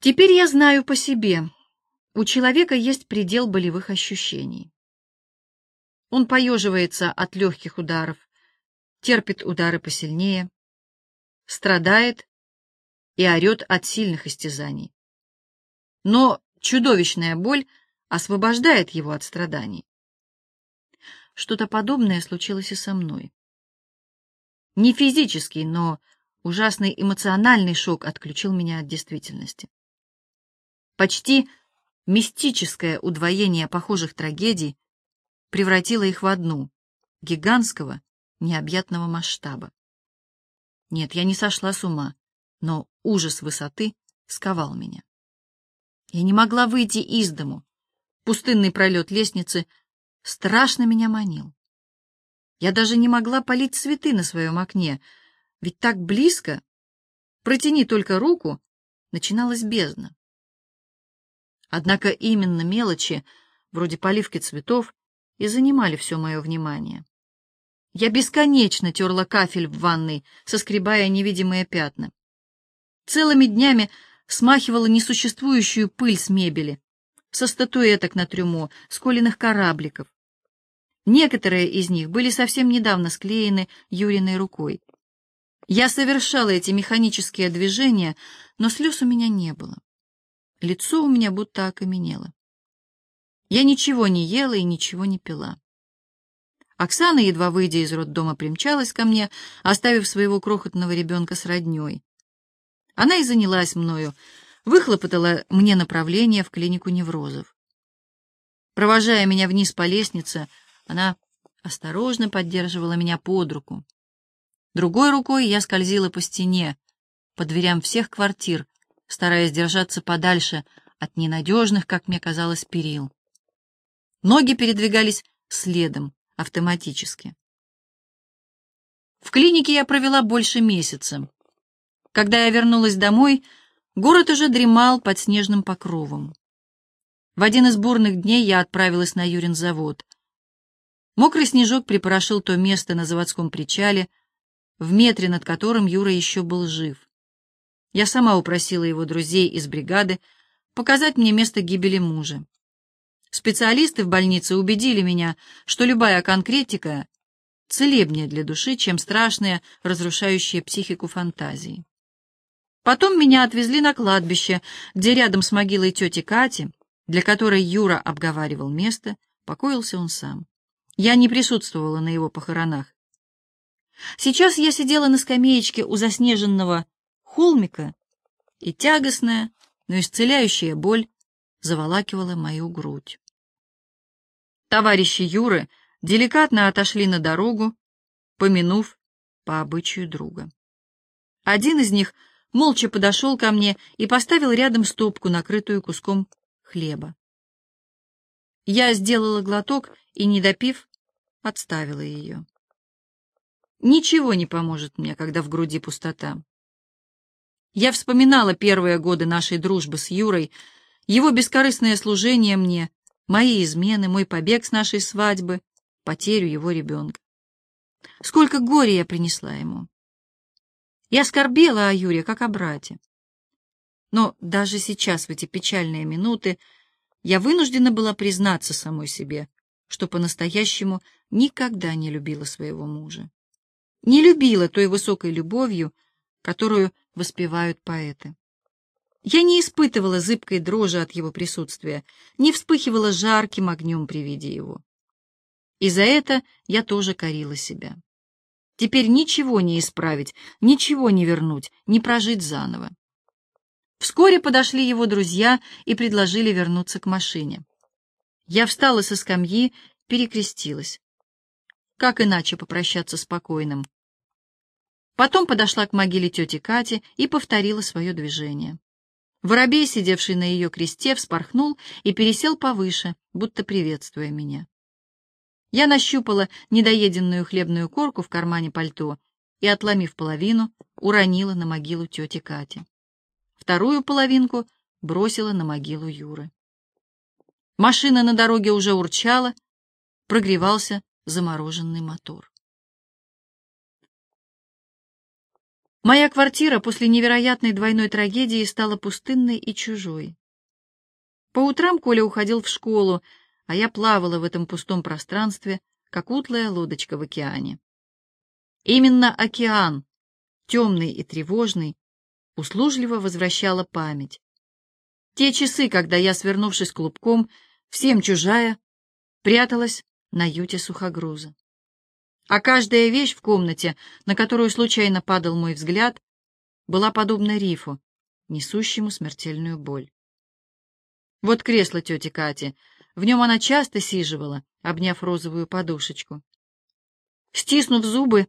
Теперь я знаю по себе. У человека есть предел болевых ощущений. Он поеживается от легких ударов, терпит удары посильнее, страдает и орет от сильных истязаний. Но чудовищная боль освобождает его от страданий. Что-то подобное случилось и со мной. Не физический, но ужасный эмоциональный шок отключил меня от действительности. Почти мистическое удвоение похожих трагедий превратило их в одну, гигантского, необъятного масштаба. Нет, я не сошла с ума, но ужас высоты сковал меня. Я не могла выйти из дому. Пустынный пролет лестницы страшно меня манил. Я даже не могла полить цветы на своем окне, ведь так близко, протяни только руку, начиналась бездна. Однако именно мелочи, вроде поливки цветов, и занимали все мое внимание. Я бесконечно терла кафель в ванной, соскребая невидимые пятна. Целыми днями смахивала несуществующую пыль с мебели, со статуэток на трюмо, с колиных корабликов. Некоторые из них были совсем недавно склеены Юриной рукой. Я совершала эти механические движения, но слез у меня не было. Лицо у меня будто окаменело. Я ничего не ела и ничего не пила. Оксана, едва выйдя из роддома, примчалась ко мне, оставив своего крохотного ребенка с родней. Она и занялась мною, выхлопотала мне направление в клинику неврозов. Провожая меня вниз по лестнице, она осторожно поддерживала меня под руку. Другой рукой я скользила по стене, по дверям всех квартир, стараясь держаться подальше от ненадежных, как мне казалось, перил. Ноги передвигались следом, автоматически. В клинике я провела больше месяца. Когда я вернулась домой, город уже дремал под снежным покровом. В один из бурных дней я отправилась на Юрин завод. Мокрый снежок припорошил то место на заводском причале, в метре над которым Юра еще был жив. Я сама упросила его друзей из бригады показать мне место гибели мужа. Специалисты в больнице убедили меня, что любая конкретика целебнее для души, чем страшные, разрушающие психику фантазии. Потом меня отвезли на кладбище, где рядом с могилой тети Кати, для которой Юра обговаривал место, покоился он сам. Я не присутствовала на его похоронах. Сейчас я сидела на скамеечке у заснеженного холмика, и тягостная, но исцеляющая боль заволакивала мою грудь. Товарищи Юры деликатно отошли на дорогу, помянув по обычаю друга. Один из них молча подошел ко мне и поставил рядом стопку, накрытую куском хлеба. Я сделала глоток и, не допив, отставила ее. Ничего не поможет мне, когда в груди пустота. Я вспоминала первые годы нашей дружбы с Юрой, его бескорыстное служение мне, мои измены, мой побег с нашей свадьбы, потерю его ребенка. Сколько горя я принесла ему. Я скорбела о Юре, как о брате. Но даже сейчас, в эти печальные минуты, я вынуждена была признаться самой себе, что по-настоящему никогда не любила своего мужа. Не любила той высокой любовью, которую воспевают поэты. Я не испытывала зыбкой дрожи от его присутствия, не вспыхивала жарким огнем при виде его. И за это я тоже корила себя. Теперь ничего не исправить, ничего не вернуть, не прожить заново. Вскоре подошли его друзья и предложили вернуться к машине. Я встала со скамьи, перекрестилась. Как иначе попрощаться с покойным? Потом подошла к могиле тети Кати и повторила свое движение. Воробей, сидевший на ее кресте, вспорхнул и пересел повыше, будто приветствуя меня. Я нащупала недоеденную хлебную корку в кармане пальто и, отломив половину, уронила на могилу тети Кати. Вторую половинку бросила на могилу Юры. Машина на дороге уже урчала, прогревался замороженный мотор. Моя квартира после невероятной двойной трагедии стала пустынной и чужой. По утрам Коля уходил в школу, а я плавала в этом пустом пространстве, как утлая лодочка в океане. Именно океан, темный и тревожный, услужливо возвращала память. Те часы, когда я, свернувшись клубком, всем чужая, пряталась на юте сухогруза. А каждая вещь в комнате, на которую случайно падал мой взгляд, была подобна рифу, несущему смертельную боль. Вот кресло тети Кати. В нем она часто сиживала, обняв розовую подушечку. Стиснув зубы,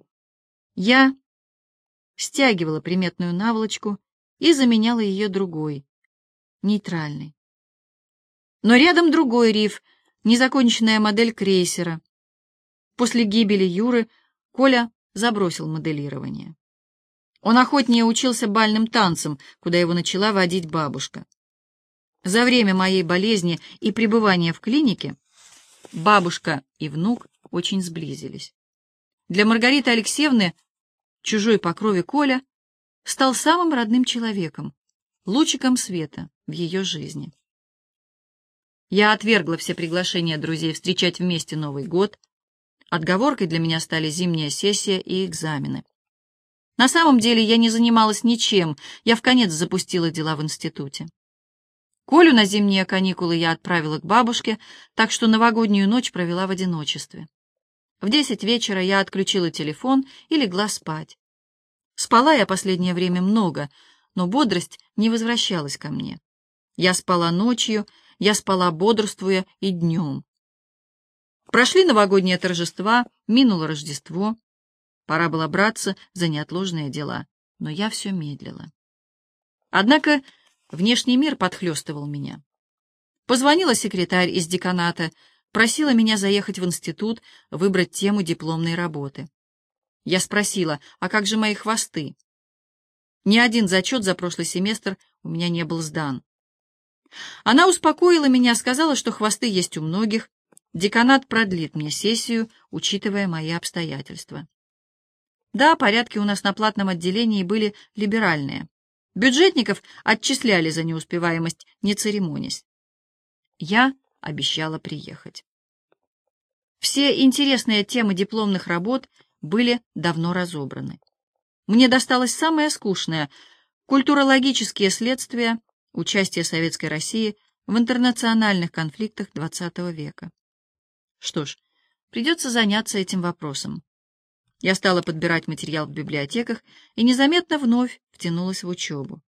я стягивала приметную наволочку и заменяла ее другой, нейтральной. Но рядом другой риф, незаконченная модель крейсера. После гибели Юры Коля забросил моделирование. Он охотнее учился бальным танцам, куда его начала водить бабушка. За время моей болезни и пребывания в клинике бабушка и внук очень сблизились. Для Маргариты Алексеевны чужой по крови Коля стал самым родным человеком, лучиком света в ее жизни. Я отвергла все приглашения друзей встречать вместе Новый год. Отговоркой для меня стали зимняя сессия и экзамены. На самом деле я не занималась ничем, я в конец запустила дела в институте. Колю на зимние каникулы я отправила к бабушке, так что новогоднюю ночь провела в одиночестве. В десять вечера я отключила телефон и легла спать. Спала я последнее время много, но бодрость не возвращалась ко мне. Я спала ночью, я спала бодрствуя и днем. Прошли новогодние торжества, минуло Рождество. Пора было браться за неотложные дела, но я все медлила. Однако Внешний мир подхлестывал меня. Позвонила секретарь из деканата, просила меня заехать в институт, выбрать тему дипломной работы. Я спросила, а как же мои хвосты? Ни один зачет за прошлый семестр у меня не был сдан. Она успокоила меня, сказала, что хвосты есть у многих, деканат продлит мне сессию, учитывая мои обстоятельства. Да, порядки у нас на платном отделении были либеральные. Бюджетников отчисляли за неуспеваемость, не церемонясь. Я обещала приехать. Все интересные темы дипломных работ были давно разобраны. Мне досталось самое скучное — культурологические следствия участия Советской России в интернациональных конфликтах XX века. Что ж, придется заняться этим вопросом. Я стала подбирать материал в библиотеках и незаметно вновь втянулась в учебу.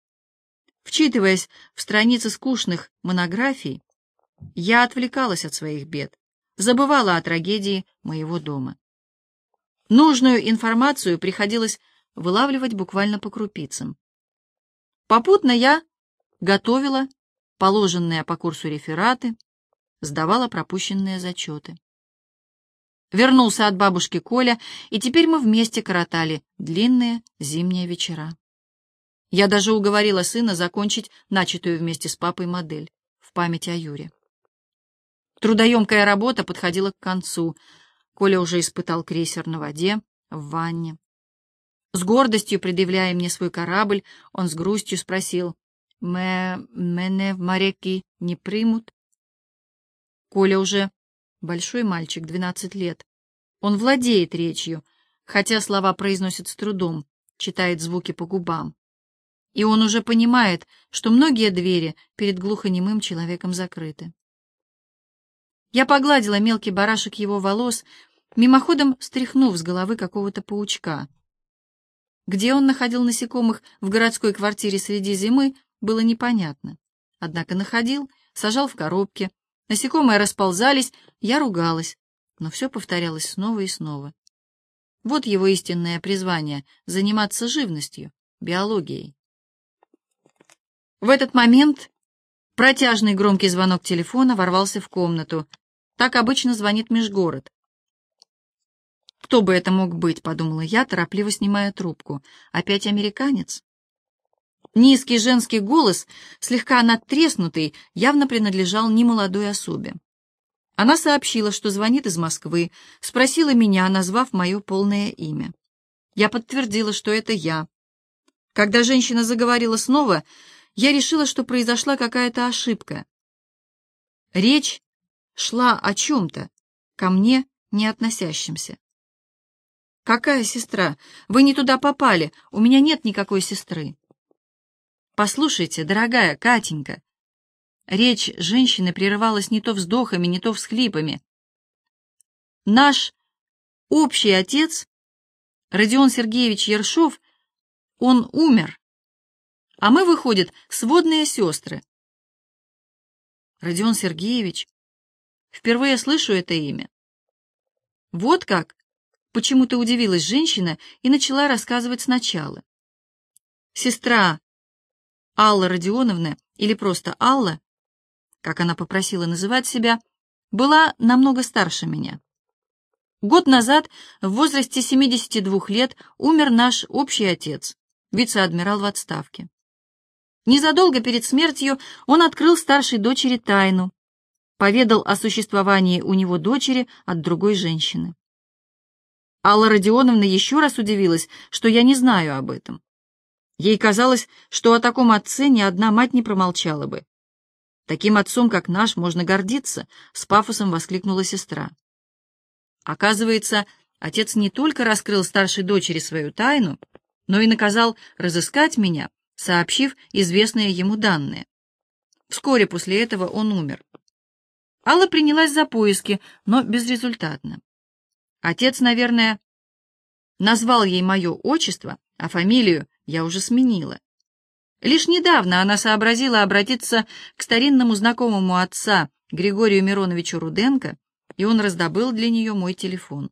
Вчитываясь в страницы скучных монографий, я отвлекалась от своих бед, забывала о трагедии моего дома. Нужную информацию приходилось вылавливать буквально по крупицам. Попутно я готовила положенные по курсу рефераты, сдавала пропущенные зачеты. Вернулся от бабушки Коля, и теперь мы вместе коротали длинные зимние вечера. Я даже уговорила сына закончить начатую вместе с папой модель в память о Юре. Трудоемкая работа подходила к концу. Коля уже испытал крейсер на воде, в ванне. С гордостью предъявляя мне свой корабль, он с грустью спросил, «Мэ... мене в моряки не примут?» Коля уже Большой мальчик, 12 лет. Он владеет речью, хотя слова произносит с трудом, читает звуки по губам. И он уже понимает, что многие двери перед глухонемым человеком закрыты. Я погладила мелкий барашек его волос, мимоходом стряхнув с головы какого-то паучка. Где он находил насекомых в городской квартире среди зимы, было непонятно. Однако находил, сажал в коробке, Насекомые расползались, я ругалась, но все повторялось снова и снова. Вот его истинное призвание — заниматься живностью, биологией. В этот момент протяжный громкий звонок телефона ворвался в комнату. Так обычно звонит межгород. «Кто бы это мог быть?» — подумала я, торопливо снимая трубку. «Опять американец?» Низкий женский голос, слегка надтреснутый, явно принадлежал немолодой особе. Она сообщила, что звонит из Москвы, спросила меня, назвав мое полное имя. Я подтвердила, что это я. Когда женщина заговорила снова, я решила, что произошла какая-то ошибка. Речь шла о чем-то, ко мне не относящемся. «Какая сестра? Вы не туда попали, у меня нет никакой сестры». «Послушайте, дорогая Катенька». Речь женщины прерывалась не то вздохами, не то всхлипами. «Наш общий отец, Родион Сергеевич Ершов, он умер, а мы, выходит, сводные сестры». Родион Сергеевич, впервые слышу это имя. Вот как? Почему-то удивилась женщина и начала рассказывать сначала. Сестра Алла Родионовна, или просто Алла, как она попросила называть себя, была намного старше меня. Год назад, в возрасте 72 лет, умер наш общий отец, вице-адмирал в отставке. Незадолго перед смертью он открыл старшей дочери тайну, поведал о существовании у него дочери от другой женщины. Алла Родионовна еще раз удивилась, что я не знаю об этом. Ей казалось, что о таком отце ни одна мать не промолчала бы. Таким отцом, как наш, можно гордиться, с пафосом воскликнула сестра. Оказывается, отец не только раскрыл старшей дочери свою тайну, но и наказал разыскать меня, сообщив известные ему данные. Вскоре после этого он умер. Алла принялась за поиски, но безрезультатно. Отец, наверное, назвал ей мое отчество, а фамилию я уже сменила. Лишь недавно она сообразила обратиться к старинному знакомому отца Григорию Мироновичу Руденко, и он раздобыл для нее мой телефон.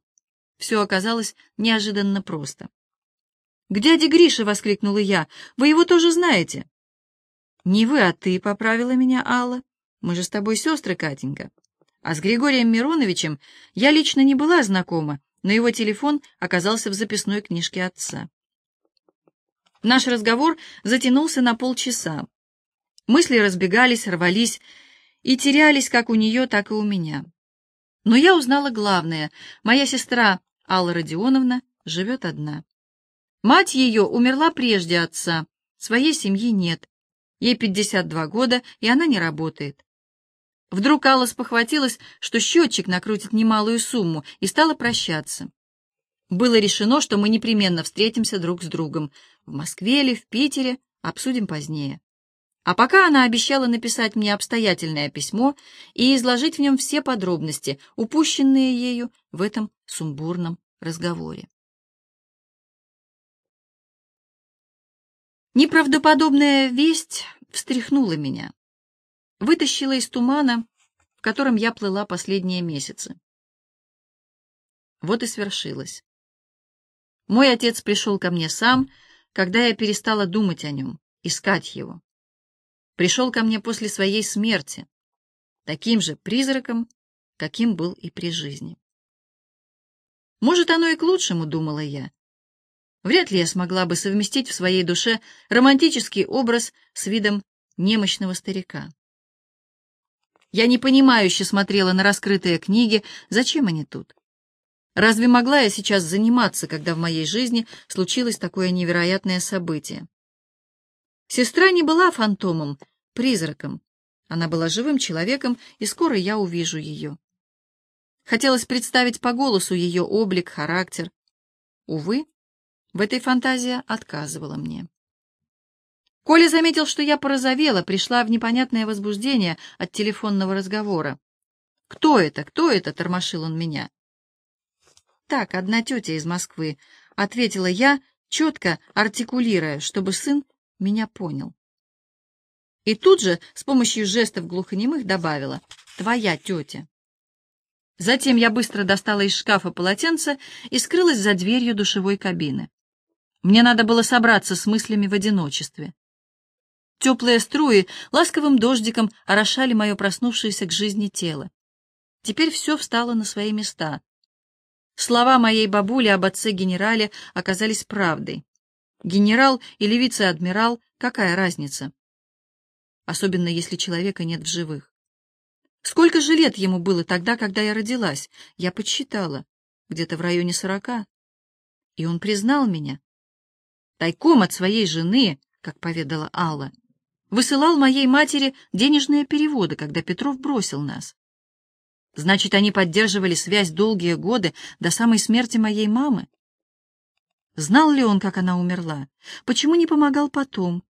Все оказалось неожиданно просто. «К дяде Грише!» — воскликнула я. «Вы его тоже знаете?» «Не вы, а ты», — поправила меня Алла. Мы же с тобой сестры, Катенька. А с Григорием Мироновичем я лично не была знакома, но его телефон оказался в записной книжке отца. Наш разговор затянулся на полчаса. Мысли разбегались, рвались и терялись как у нее, так и у меня. Но я узнала главное. Моя сестра Алла Родионовна живет одна. Мать ее умерла прежде отца, своей семьи нет. Ей 52 года, и она не работает. Вдруг Алла спохватилась, что счетчик накрутит немалую сумму, и стала прощаться. Было решено, что мы непременно встретимся друг с другом. В Москве или в Питере обсудим позднее. А пока она обещала написать мне обстоятельное письмо и изложить в нем все подробности, упущенные ею в этом сумбурном разговоре. Неправдоподобная весть встряхнула меня вытащила из тумана, в котором я плыла последние месяцы. Вот и свершилось. Мой отец пришел ко мне сам, когда я перестала думать о нем, искать его. Пришел ко мне после своей смерти, таким же призраком, каким был и при жизни. Может, оно и к лучшему, думала я. Вряд ли я смогла бы совместить в своей душе романтический образ с видом немощного старика. Я непонимающе смотрела на раскрытые книги, зачем они тут? Разве могла я сейчас заниматься, когда в моей жизни случилось такое невероятное событие? Сестра не была фантомом, призраком. Она была живым человеком, и скоро я увижу ее. Хотелось представить по голосу ее облик, характер. Увы, в этой фантазии отказывала мне. Коля заметил, что я порозовела, пришла в непонятное возбуждение от телефонного разговора. «Кто это? Кто это?» — тормошил он меня. «Так, одна тетя из Москвы», — ответила я, четко артикулируя, чтобы сын меня понял. И тут же с помощью жестов глухонемых добавила «твоя тетя». Затем я быстро достала из шкафа полотенце и скрылась за дверью душевой кабины. Мне надо было собраться с мыслями в одиночестве. Теплые струи ласковым дождиком орошали мое проснувшееся к жизни тело. Теперь все встало на свои места. Слова моей бабули об отце-генерале оказались правдой. Генерал или вице-адмирал — какая разница? Особенно если человека нет в живых. Сколько же лет ему было тогда, когда я родилась? Я подсчитала. Где-то в районе сорока. И он признал меня. тайком от своей жены, как поведала Алла, высылал моей матери денежные переводы, когда Петров бросил нас. Значит, они поддерживали связь долгие годы до самой смерти моей мамы. Знал ли он, как она умерла? Почему не помогал потом?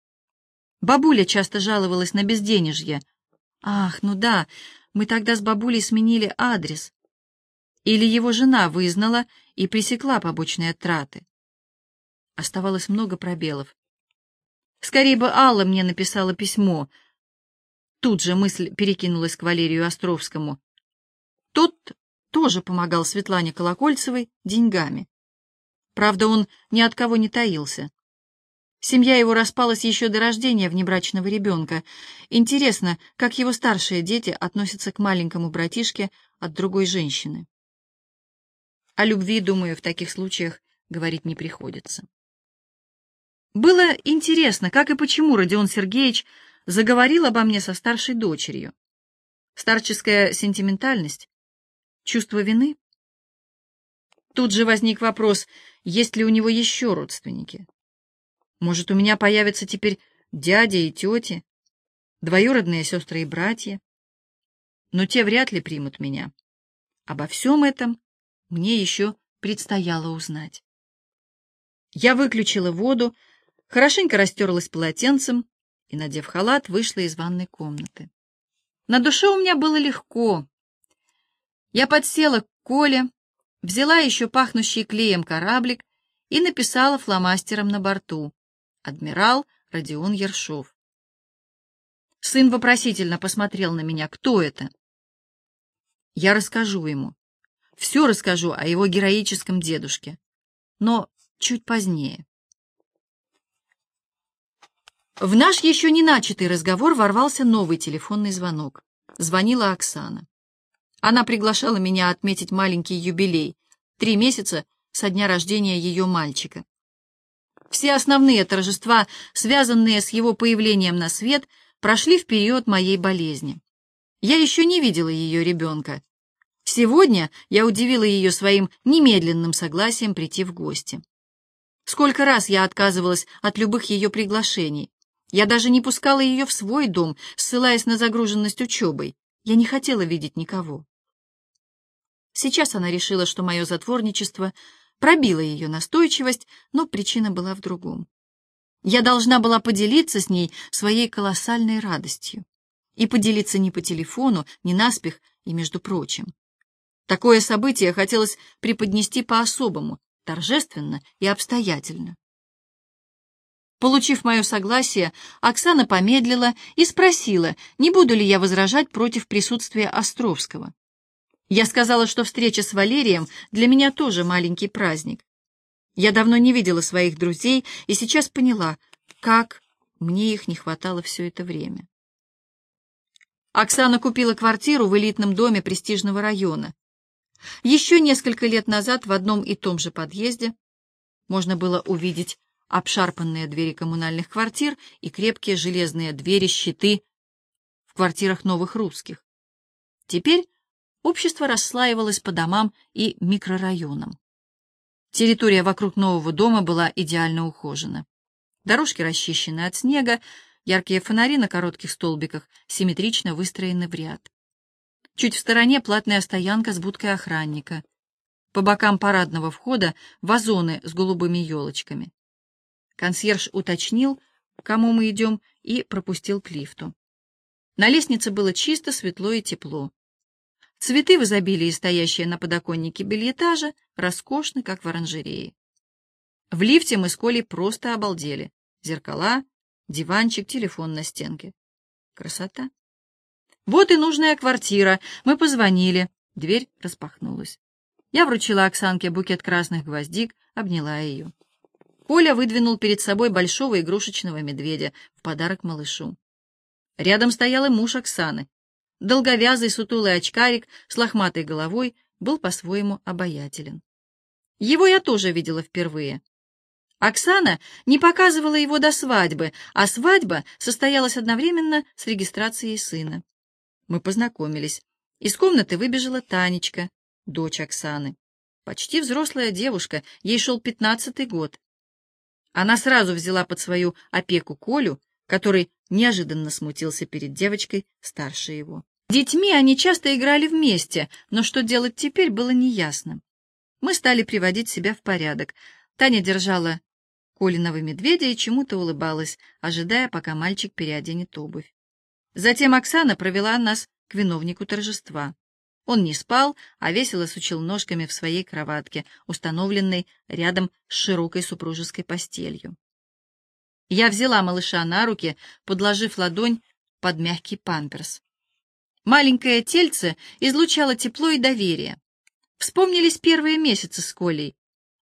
Бабуля часто жаловалась на безденежье. Ах, ну да, мы тогда с бабулей сменили адрес. Или его жена вызнала и пресекла побочные траты. Оставалось много пробелов. Скорее бы Алла мне написала письмо. Тут же мысль перекинулась к Валерию Островскому. Тот тоже помогал Светлане Колокольцевой деньгами. Правда, он ни от кого не таился. Семья его распалась еще до рождения внебрачного ребенка. Интересно, как его старшие дети относятся к маленькому братишке от другой женщины. О любви, думаю, в таких случаях говорить не приходится. Было интересно, как и почему Родион Сергеевич заговорил обо мне со старшей дочерью. Старческая сентиментальность, чувство вины. Тут же возник вопрос, есть ли у него еще родственники. Может, у меня появятся теперь дядя и тети, двоюродные сестры и братья. Но те вряд ли примут меня. Обо всем этом мне еще предстояло узнать. Я выключила воду, хорошенько растерлась полотенцем и, надев халат, вышла из ванной комнаты. На душе у меня было легко. Я подсела к Коле, взяла еще пахнущий клеем кораблик и написала фломастером на борту «Адмирал Родион Ершов». Сын вопросительно посмотрел на меня. «Кто это?» Я расскажу ему. Все расскажу о его героическом дедушке. Но чуть позднее. В наш еще не начатый разговор ворвался новый телефонный звонок. Звонила Оксана. Она приглашала меня отметить маленький юбилей — три месяца со дня рождения ее мальчика. Все основные торжества, связанные с его появлением на свет, прошли в период моей болезни. Я еще не видела ее ребенка. Сегодня я удивила ее своим немедленным согласием прийти в гости. Сколько раз я отказывалась от любых ее приглашений, я даже не пускала ее в свой дом, ссылаясь на загруженность учебой. Я не хотела видеть никого. Сейчас она решила, что мое затворничество пробило ее настойчивость, но причина была в другом. Я должна была поделиться с ней своей колоссальной радостью. И поделиться не по телефону, не наспех и между прочим. Такое событие хотелось преподнести по-особому, торжественно и обстоятельно. Получив мое согласие, Оксана помедлила и спросила, не буду ли я возражать против присутствия Островского. Я сказала, что встреча с Валерием для меня тоже маленький праздник. Я давно не видела своих друзей и сейчас поняла, как мне их не хватало все это время. Оксана купила квартиру в элитном доме престижного района. Еще несколько лет назад в одном и том же подъезде можно было увидеть обшарпанные двери коммунальных квартир и крепкие железные двери-щиты в квартирах новых русских. Теперь общество расслаивалось по домам и микрорайонам. Территория вокруг нового дома была идеально ухожена. Дорожки расчищены от снега, яркие фонари на коротких столбиках симметрично выстроены в ряд. Чуть в стороне платная стоянка с будкой охранника. По бокам парадного входа вазоны с голубыми елочками. Консьерж уточнил, к кому мы идем, и пропустил к лифту. На лестнице было чисто, светло и тепло. Цветы в изобилии, стоящие на подоконнике бельетажа, роскошны, как в оранжерее. В лифте мы с Колей просто обалдели. Зеркала, диванчик, телефон на стенке. Красота. Вот и нужная квартира. Мы позвонили. Дверь распахнулась. Я вручила Оксанке букет красных гвоздик, обняла ее. Коля выдвинул перед собой большого игрушечного медведя в подарок малышу. Рядом стоял и муж Оксаны. Долговязый сутулый очкарик с лохматой головой был по-своему обаятелен. Его я тоже видела впервые. Оксана не показывала его до свадьбы, а свадьба состоялась одновременно с регистрацией сына. Мы познакомились. Из комнаты выбежала Танечка, дочь Оксаны. Почти взрослая девушка, ей шел пятнадцатый год. Она сразу взяла под свою опеку Колю, который неожиданно смутился перед девочкой старше его. Детьми они часто играли вместе, но что делать теперь, было неясно. Мы стали приводить себя в порядок. Таня держала Колиного медведя и чему-то улыбалась, ожидая, пока мальчик переоденет обувь. Затем Оксана провела нас к виновнику торжества. Он не спал, а весело сучил ножками в своей кроватке, установленной рядом с широкой супружеской постелью. Я взяла малыша на руки, подложив ладонь под мягкий памперс. Маленькое тельце излучало тепло и доверие. Вспомнились первые месяцы с Колей.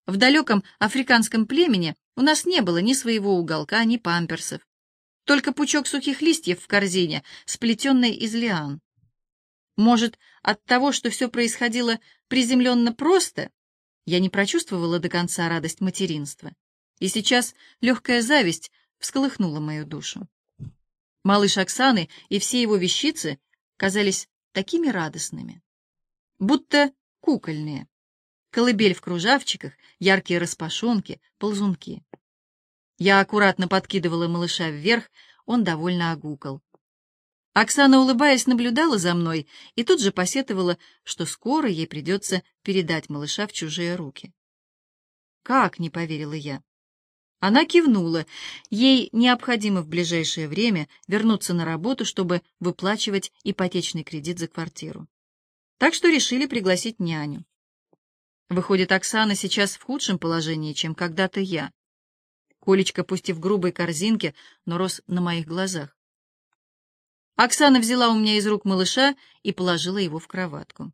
В далеком африканском племени у нас не было ни своего уголка, ни памперсов. Только пучок сухих листьев в корзине, сплетенной из лиан. Может, от того, что все происходило приземленно просто, я не прочувствовала до конца радость материнства. И сейчас легкая зависть всколыхнула мою душу. Малыш Оксаны и все его вещицы казались такими радостными, будто кукольные. Колыбель в кружавчиках, яркие распашонки, ползунки. Я аккуратно подкидывала малыша вверх, он довольно огукал. Оксана, улыбаясь, наблюдала за мной и тут же посетовала, что скоро ей придется передать малыша в чужие руки. «Как?» — не поверила я. Она кивнула. Ей необходимо в ближайшее время вернуться на работу, чтобы выплачивать ипотечный кредит за квартиру. Так что решили пригласить няню. Выходит, Оксана сейчас в худшем положении, чем когда-то я. Колечка, пусть и в грубой корзинке, но рос на моих глазах. Оксана взяла у меня из рук малыша и положила его в кроватку.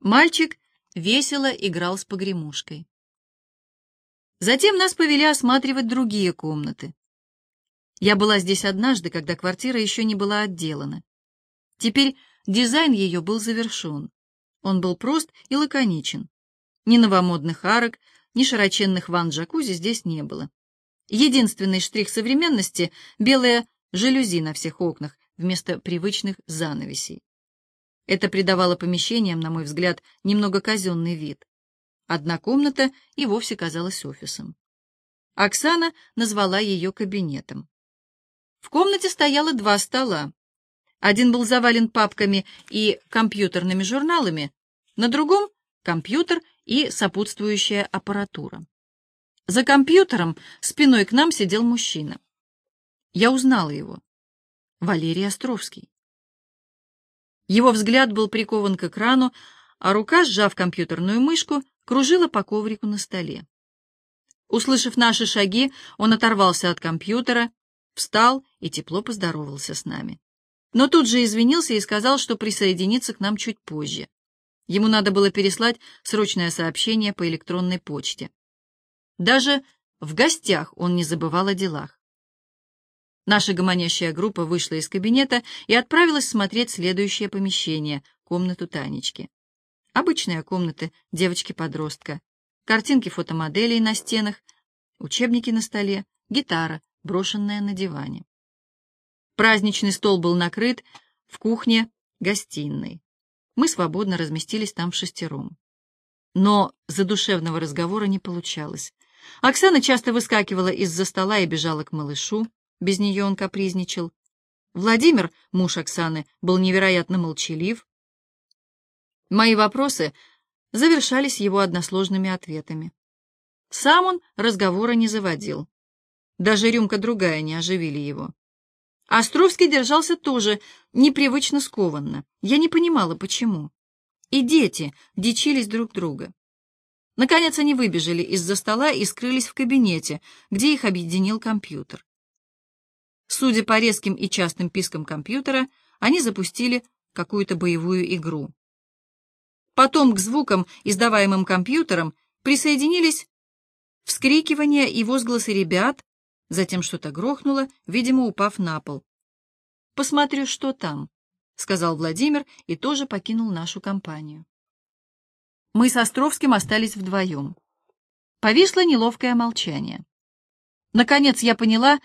Мальчик весело играл с погремушкой. Затем нас повели осматривать другие комнаты. Я была здесь однажды, когда квартира еще не была отделана. Теперь дизайн ее был завершен. Он был прост и лаконичен. Ни новомодных арок, ни широченных ванн-джакузи здесь не было. Единственный штрих современности — белые жалюзи на всех окнах, вместо привычных занавесей. Это придавало помещениям, на мой взгляд, немного казенный вид. Одна комната и вовсе казалась офисом. Оксана назвала ее кабинетом. В комнате стояло два стола. Один был завален папками и компьютерными журналами, на другом — компьютер и сопутствующая аппаратура. За компьютером спиной к нам сидел мужчина. Я узнала его. Валерий Островский. Его взгляд был прикован к экрану, а рука, сжав компьютерную мышку, кружила по коврику на столе. Услышав наши шаги, он оторвался от компьютера, встал и тепло поздоровался с нами. Но тут же извинился и сказал, что присоединится к нам чуть позже. Ему надо было переслать срочное сообщение по электронной почте. Даже в гостях он не забывал о делах. Наша гомонящая группа вышла из кабинета и отправилась смотреть следующее помещение — комнату Танечки. Обычная комната девочки-подростка. Картинки фотомоделей на стенах, учебники на столе, гитара, брошенная на диване. Праздничный стол был накрыт в кухне, гостиной. Мы свободно разместились там шестером. Но задушевного разговора не получалось. Оксана часто выскакивала из-за стола и бежала к малышу. Без нее он капризничал. Владимир, муж Оксаны, был невероятно молчалив. Мои вопросы завершались его односложными ответами. Сам он разговора не заводил. Даже рюмка другая не оживили его. Островский держался тоже непривычно скованно. Я не понимала, почему. И дети дичились друг друга. Наконец они выбежали из-за стола и скрылись в кабинете, где их объединил компьютер. Судя по резким и частым пискам компьютера, они запустили какую-то боевую игру. Потом к звукам, издаваемым компьютером, присоединились вскрикивания и возгласы ребят, затем что-то грохнуло, видимо, упав на пол. «Посмотрю, что там», — сказал Владимир и тоже покинул нашу компанию. Мы с Островским остались вдвоем. Повисло неловкое молчание. Наконец я поняла,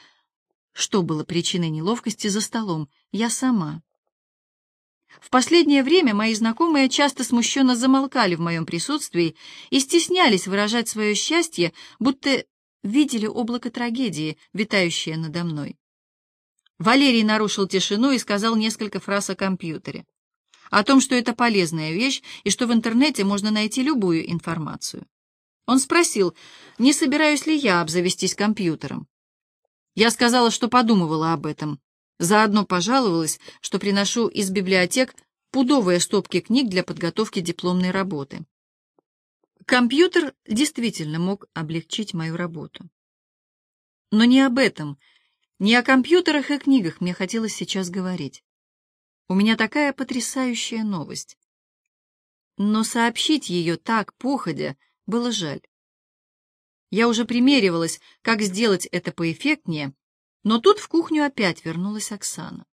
что было причиной неловкости за столом? Я сама. В последнее время мои знакомые часто смущенно замолкали в моем присутствии и стеснялись выражать свое счастье, будто видели облако трагедии, витающее надо мной. Валерий нарушил тишину и сказал несколько фраз о компьютере. О том, что это полезная вещь и что в интернете можно найти любую информацию. Он спросил, не собираюсь ли я обзавестись компьютером. Я сказала, что подумывала об этом. Заодно пожаловалась, что приношу из библиотек пудовые стопки книг для подготовки дипломной работы. Компьютер действительно мог облегчить мою работу. Но не об этом, не о компьютерах и книгах мне хотелось сейчас говорить. У меня такая потрясающая новость. Но сообщить ее так, походя, было жаль. Я уже примеривалась, как сделать это поэффектнее, но тут в кухню опять вернулась Оксана.